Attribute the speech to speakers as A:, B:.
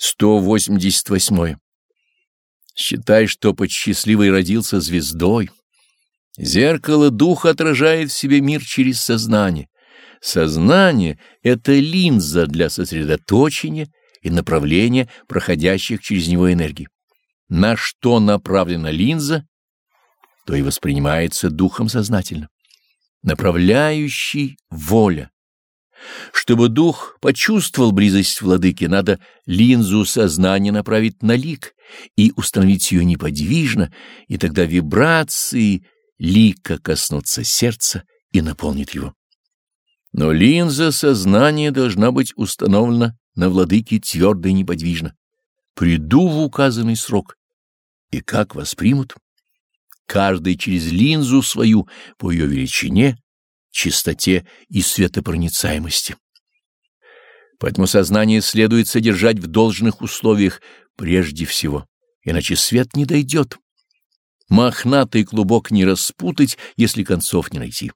A: 188. Считай, что под счастливой родился звездой. Зеркало духа отражает в себе мир через сознание. Сознание — это линза для сосредоточения и направления проходящих через него энергии. На что направлена линза, то и воспринимается духом сознательно. Направляющий — воля. Чтобы дух почувствовал близость владыки, надо линзу сознания направить на лик и установить ее неподвижно, и тогда вибрации лика коснутся сердца и наполнит его. Но линза сознания должна быть установлена на владыке твердо и неподвижно. Приду в указанный срок. И как воспримут? Каждый через линзу свою по ее величине, чистоте и светопроницаемости. Поэтому сознание следует содержать в должных условиях прежде всего, иначе свет не дойдет. Мохнатый клубок не распутать, если концов не найти.